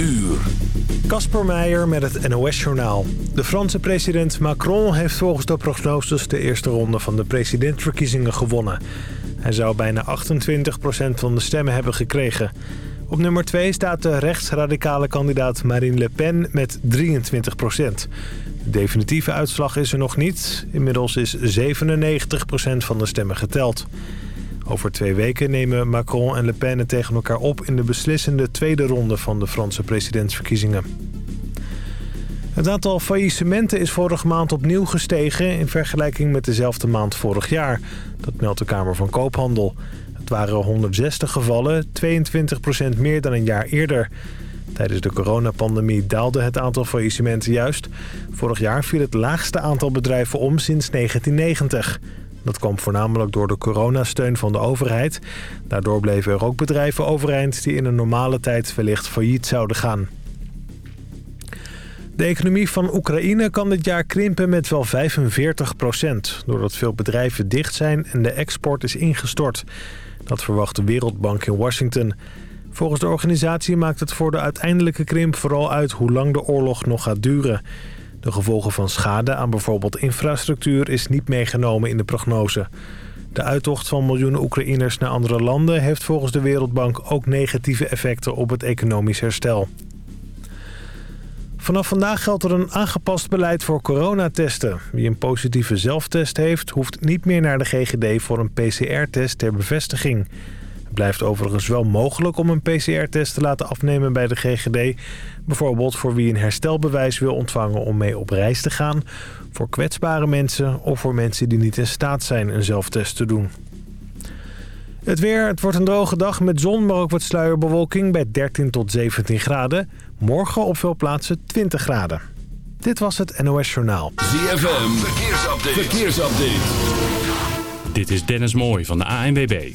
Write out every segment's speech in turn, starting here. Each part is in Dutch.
uur. Kasper Meijer met het NOS-journaal. De Franse president Macron heeft volgens de prognoses de eerste ronde van de presidentsverkiezingen gewonnen. Hij zou bijna 28% van de stemmen hebben gekregen. Op nummer 2 staat de rechtsradicale kandidaat Marine Le Pen met 23%. De definitieve uitslag is er nog niet. Inmiddels is 97% van de stemmen geteld. Over twee weken nemen Macron en Le Pen het tegen elkaar op... in de beslissende tweede ronde van de Franse presidentsverkiezingen. Het aantal faillissementen is vorige maand opnieuw gestegen... in vergelijking met dezelfde maand vorig jaar. Dat meldt de Kamer van Koophandel. Het waren 160 gevallen, 22% meer dan een jaar eerder. Tijdens de coronapandemie daalde het aantal faillissementen juist. Vorig jaar viel het laagste aantal bedrijven om sinds 1990... Dat kwam voornamelijk door de coronasteun van de overheid. Daardoor bleven er ook bedrijven overeind die in een normale tijd wellicht failliet zouden gaan. De economie van Oekraïne kan dit jaar krimpen met wel 45 procent... doordat veel bedrijven dicht zijn en de export is ingestort. Dat verwacht de Wereldbank in Washington. Volgens de organisatie maakt het voor de uiteindelijke krimp vooral uit hoe lang de oorlog nog gaat duren... De gevolgen van schade aan bijvoorbeeld infrastructuur is niet meegenomen in de prognose. De uittocht van miljoenen Oekraïners naar andere landen... heeft volgens de Wereldbank ook negatieve effecten op het economisch herstel. Vanaf vandaag geldt er een aangepast beleid voor coronatesten. Wie een positieve zelftest heeft, hoeft niet meer naar de GGD voor een PCR-test ter bevestiging. Het blijft overigens wel mogelijk om een PCR-test te laten afnemen bij de GGD. Bijvoorbeeld voor wie een herstelbewijs wil ontvangen om mee op reis te gaan... voor kwetsbare mensen of voor mensen die niet in staat zijn een zelftest te doen. Het weer, het wordt een droge dag met zon, maar ook wat sluierbewolking bij 13 tot 17 graden. Morgen op veel plaatsen 20 graden. Dit was het NOS Journaal. ZFM, verkeersupdate. verkeersupdate. Dit is Dennis Mooij van de ANWB.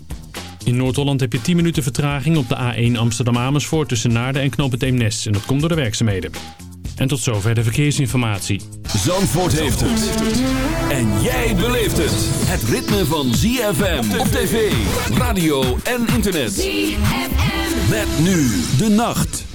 In Noord-Holland heb je 10 minuten vertraging op de A1 Amsterdam-Amersfoort tussen Naarden en Knoop het Eemnes. En dat komt door de werkzaamheden. En tot zover de verkeersinformatie. Zandvoort heeft het. En jij beleeft het. Het ritme van ZFM op tv, radio en internet. ZFM. Met nu de nacht.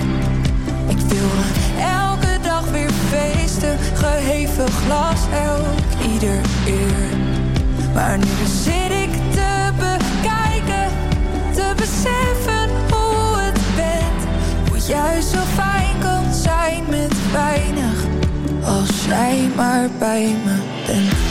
Geheven glas elk ieder uur. Maar nu zit ik te bekijken, te beseffen hoe het bent. Hoe juist zo fijn kan zijn met weinig, als jij maar bij me bent.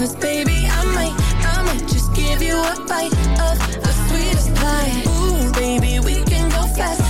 cause baby, I might, I might just give you a bite of the sweetest pie. Ooh, baby, we can go fast.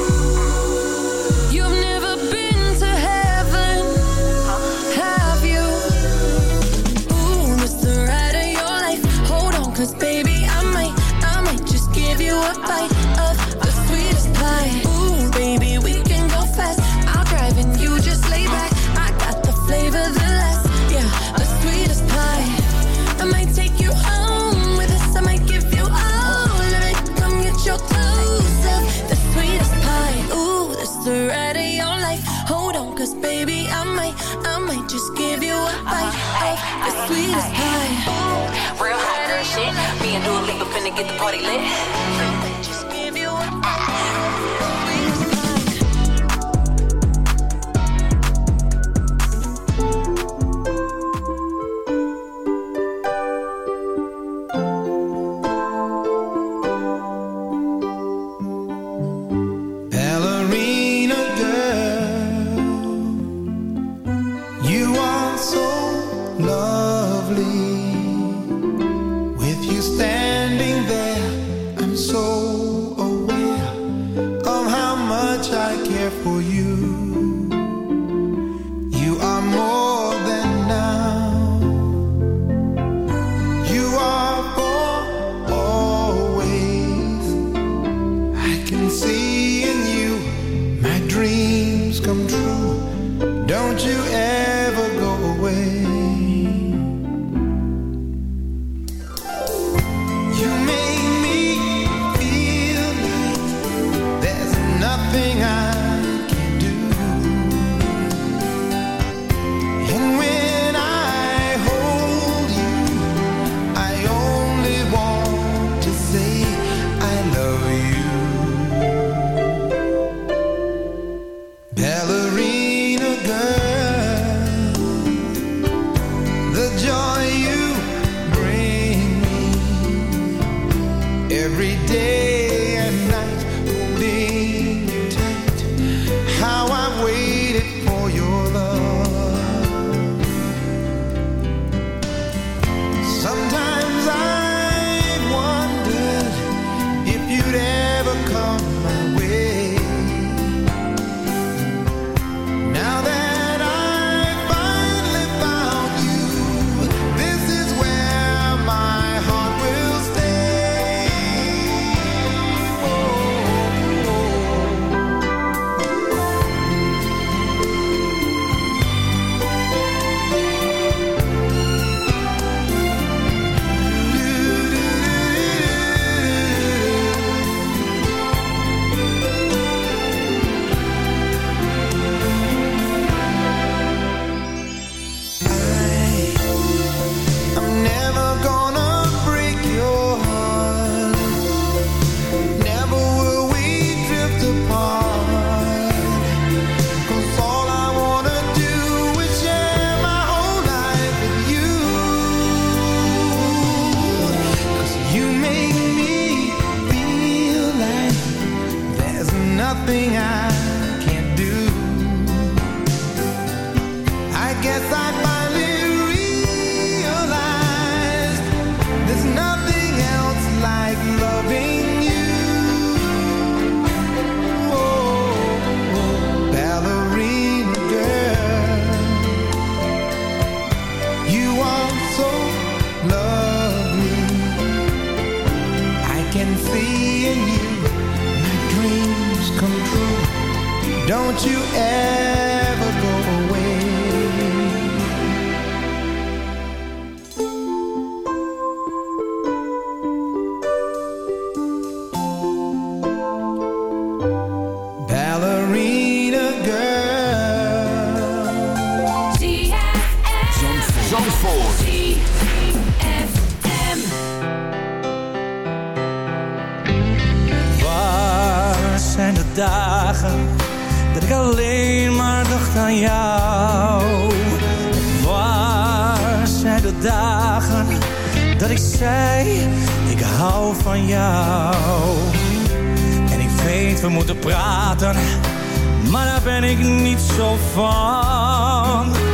sweet as pie. Real hot girl shit. Me and Dua Lipa finna get the party lit. Waar zijn de dagen dat ik alleen maar dacht aan jou? Waar zijn de dagen dat ik zei, ik hou van jou? En ik weet, we moeten praten, maar daar ben ik niet zo van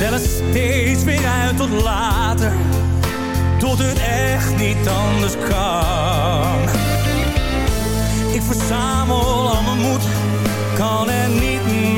het steeds weer uit tot later, tot het echt niet anders kan. Ik verzamel al mijn moed, kan er niet meer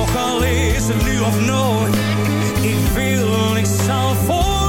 Ook al is het nu of nooit, ik wil, ik zal vooruit.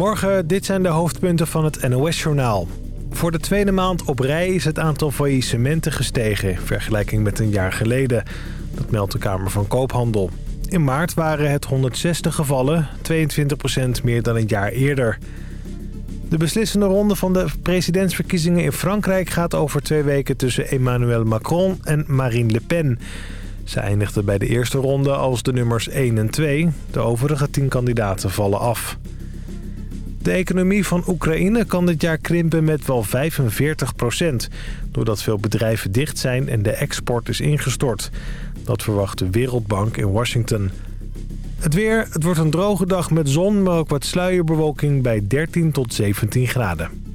Goedemorgen, dit zijn de hoofdpunten van het NOS-journaal. Voor de tweede maand op rij is het aantal faillissementen gestegen... in vergelijking met een jaar geleden. Dat meldt de Kamer van Koophandel. In maart waren het 160 gevallen, 22% meer dan een jaar eerder. De beslissende ronde van de presidentsverkiezingen in Frankrijk... gaat over twee weken tussen Emmanuel Macron en Marine Le Pen... Ze eindigden bij de eerste ronde als de nummers 1 en 2. De overige 10 kandidaten vallen af. De economie van Oekraïne kan dit jaar krimpen met wel 45 procent... doordat veel bedrijven dicht zijn en de export is ingestort. Dat verwacht de Wereldbank in Washington. Het weer, het wordt een droge dag met zon, maar ook wat sluierbewolking bij 13 tot 17 graden.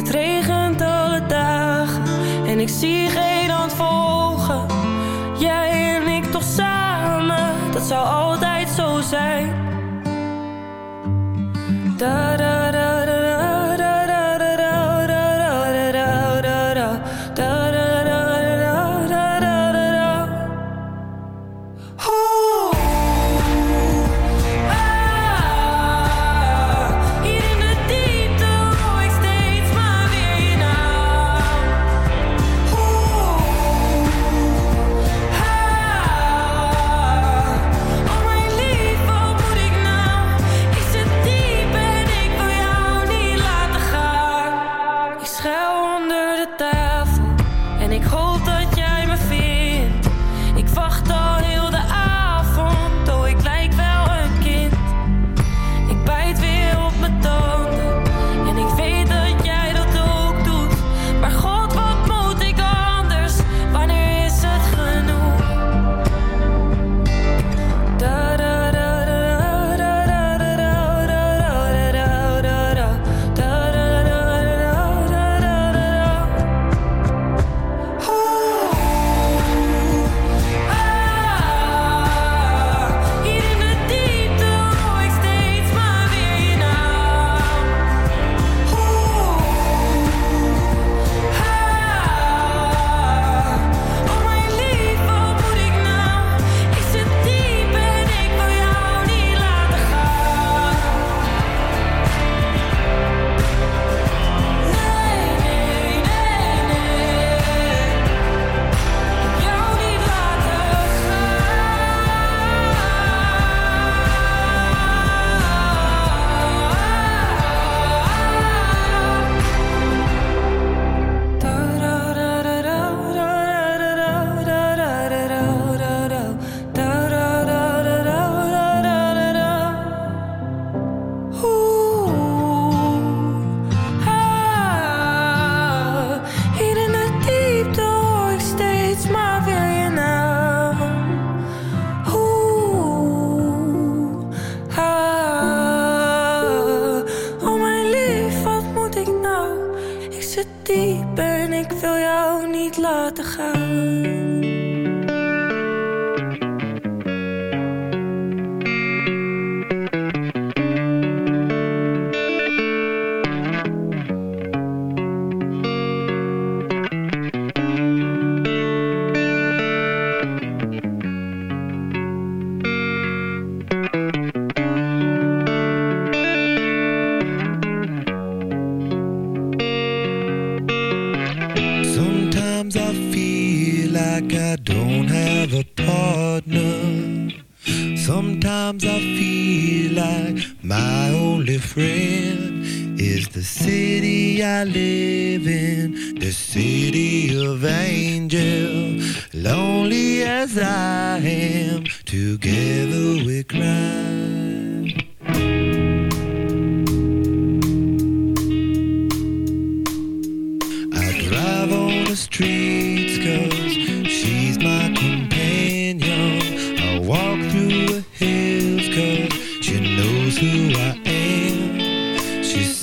het regent alle dagen en ik zie geen hand volgen. Jij en ik toch samen, dat zou altijd zo zijn.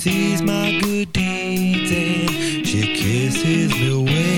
sees my good deeds and she kisses me away.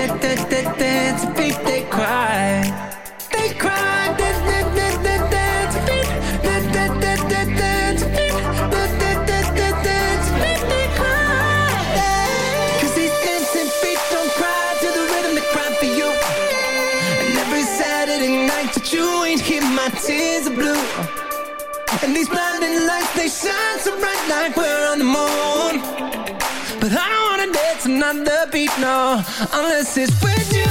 Night that you ain't keep my tears are blue. And these blinding lights, they shine so bright like we're on the moon. But I don't wanna dance another beat, no, unless it's with you.